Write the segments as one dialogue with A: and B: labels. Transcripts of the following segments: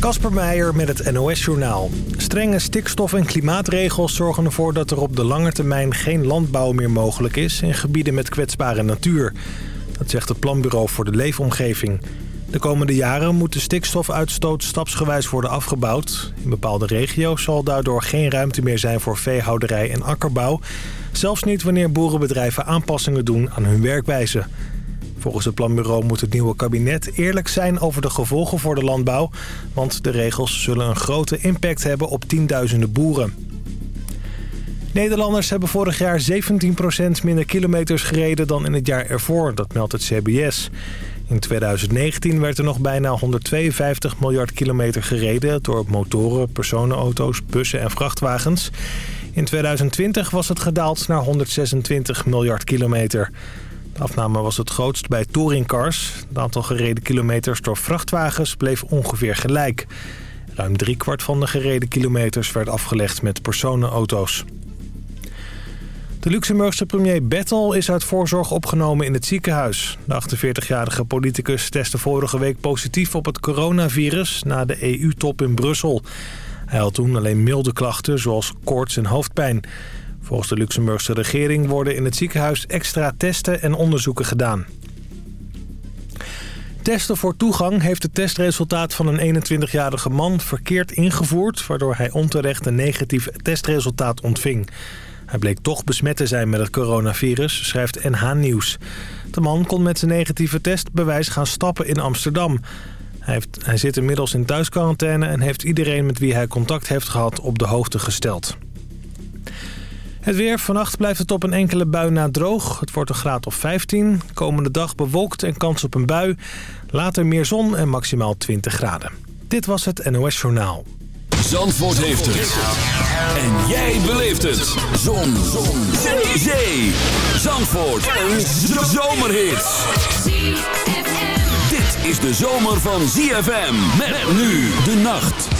A: Kasper Meijer met het NOS-journaal. Strenge stikstof- en klimaatregels zorgen ervoor dat er op de lange termijn geen landbouw meer mogelijk is in gebieden met kwetsbare natuur. Dat zegt het Planbureau voor de Leefomgeving. De komende jaren moet de stikstofuitstoot stapsgewijs worden afgebouwd. In bepaalde regio's zal daardoor geen ruimte meer zijn voor veehouderij en akkerbouw. Zelfs niet wanneer boerenbedrijven aanpassingen doen aan hun werkwijze. Volgens het planbureau moet het nieuwe kabinet eerlijk zijn over de gevolgen voor de landbouw... want de regels zullen een grote impact hebben op tienduizenden boeren. Nederlanders hebben vorig jaar 17% minder kilometers gereden dan in het jaar ervoor, dat meldt het CBS. In 2019 werd er nog bijna 152 miljard kilometer gereden door motoren, personenauto's, bussen en vrachtwagens. In 2020 was het gedaald naar 126 miljard kilometer. Afname was het grootst bij touringcars. Het aantal gereden kilometers door vrachtwagens bleef ongeveer gelijk. Ruim driekwart van de gereden kilometers werd afgelegd met personenauto's. De Luxemburgse premier Bettel is uit voorzorg opgenomen in het ziekenhuis. De 48-jarige politicus testte vorige week positief op het coronavirus na de EU-top in Brussel. Hij had toen alleen milde klachten zoals koorts en hoofdpijn. Volgens de Luxemburgse regering worden in het ziekenhuis extra testen en onderzoeken gedaan. Testen voor toegang heeft het testresultaat van een 21-jarige man verkeerd ingevoerd... waardoor hij onterecht een negatief testresultaat ontving. Hij bleek toch besmet te zijn met het coronavirus, schrijft NH Nieuws. De man kon met zijn negatieve testbewijs gaan stappen in Amsterdam. Hij, heeft, hij zit inmiddels in thuisquarantaine en heeft iedereen met wie hij contact heeft gehad op de hoogte gesteld. Het weer. Vannacht blijft het op een enkele bui na droog. Het wordt een graad of 15. Komende dag bewolkt en kans op een bui. Later meer zon en maximaal 20 graden. Dit was het NOS Journaal.
B: Zandvoort heeft het. En jij beleeft het. Zon. zon. Zee. Zandvoort. Een zomerhit. Dit is de zomer van ZFM. Met nu de nacht.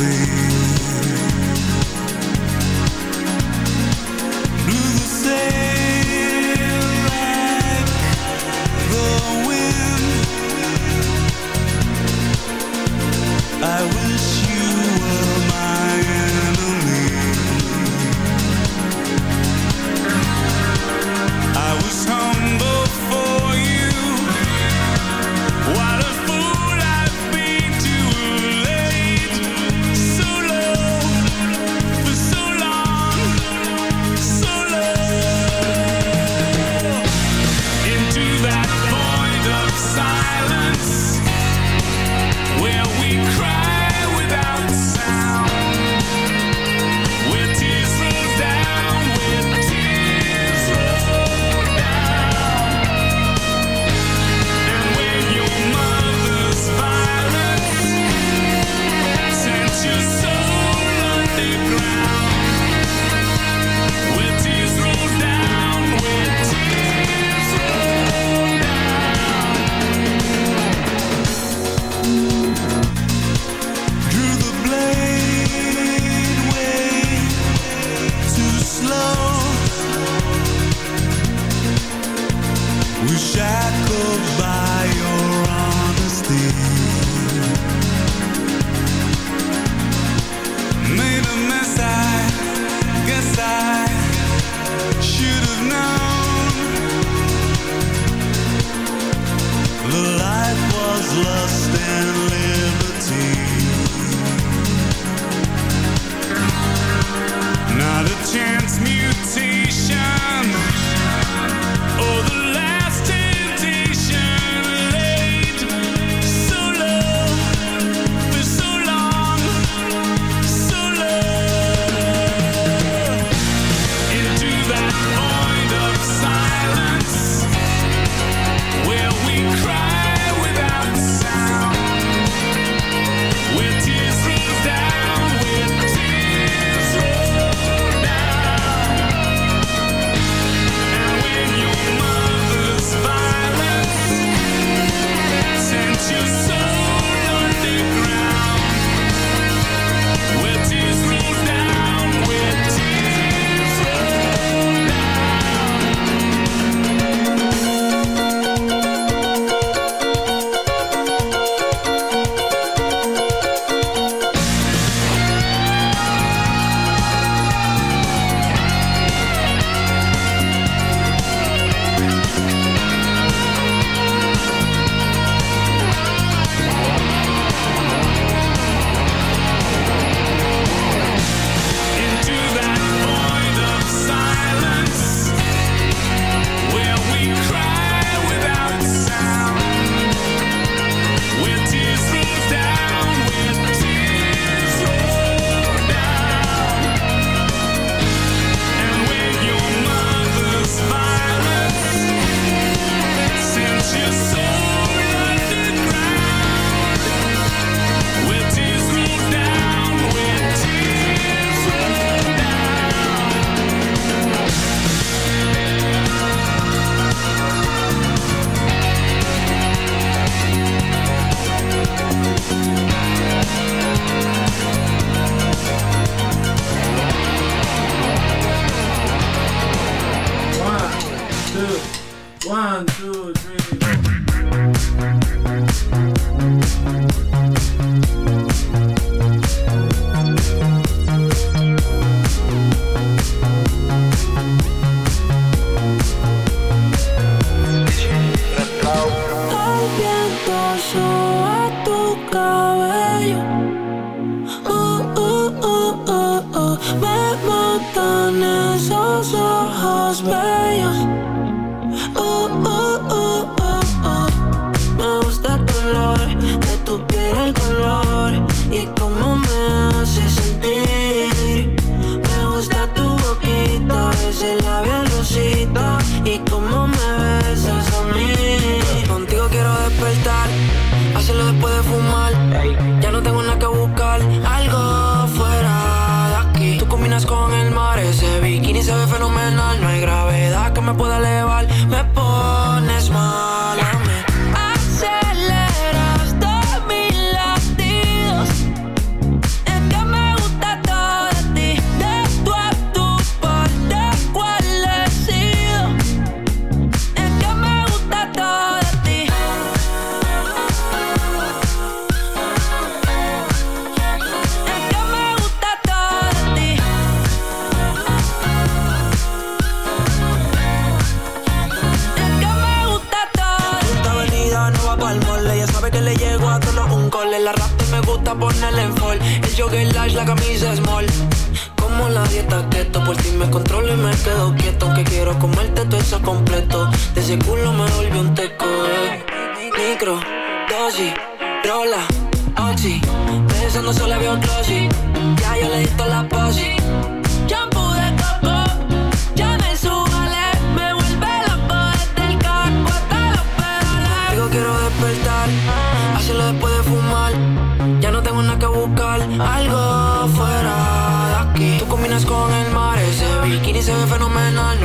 B: thing And
C: ti me controlo y me quedo quieto. Aunque quiero comerte todo eso completo. De ese culo me volvió un teco, eh. Micro, dosis, rola, oxi. Pensando solo había un Ya yo le di la posi.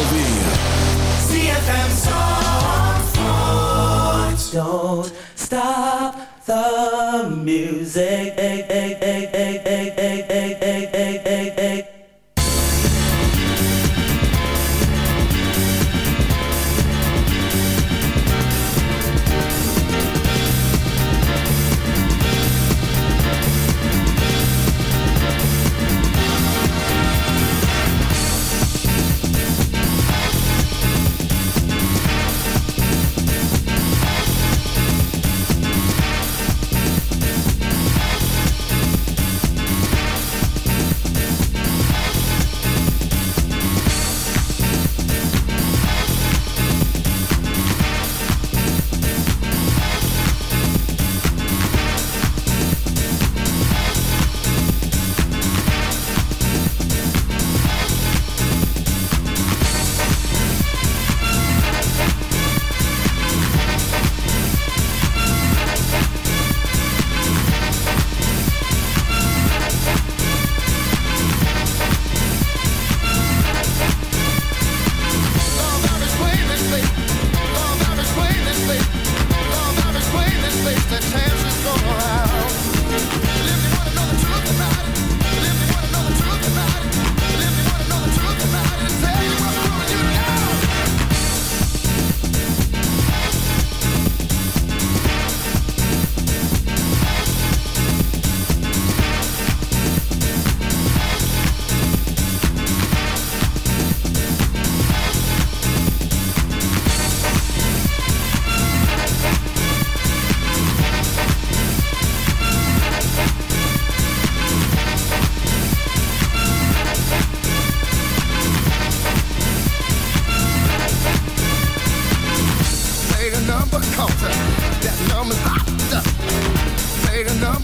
D: alweer. ZFM Don't stop the music.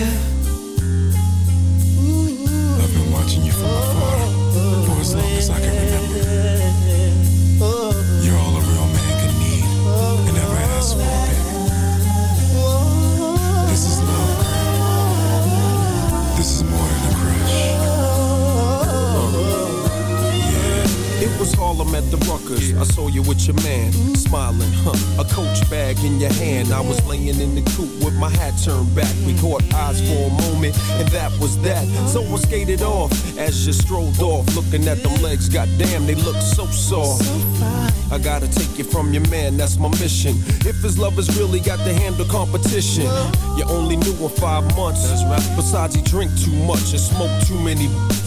E: live. Looking at them legs. Goddamn, they look so soft. I gotta take you from your man, that's my mission. If his love has really got to handle competition, you only knew him five months. Besides, he drink too much and smoke too many.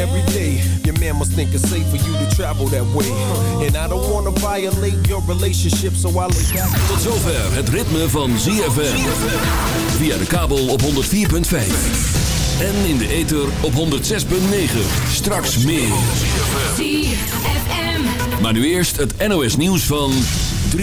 E: Every day. Your man must think it's safe for you to travel that way. And I don't wanna violate your relationship, so I lay back.
F: Tot zover het ritme van ZFM. Via de kabel op 104.5. En in de ether op 106.9. Straks meer.
B: ZFM.
F: Maar nu eerst het NOS nieuws van...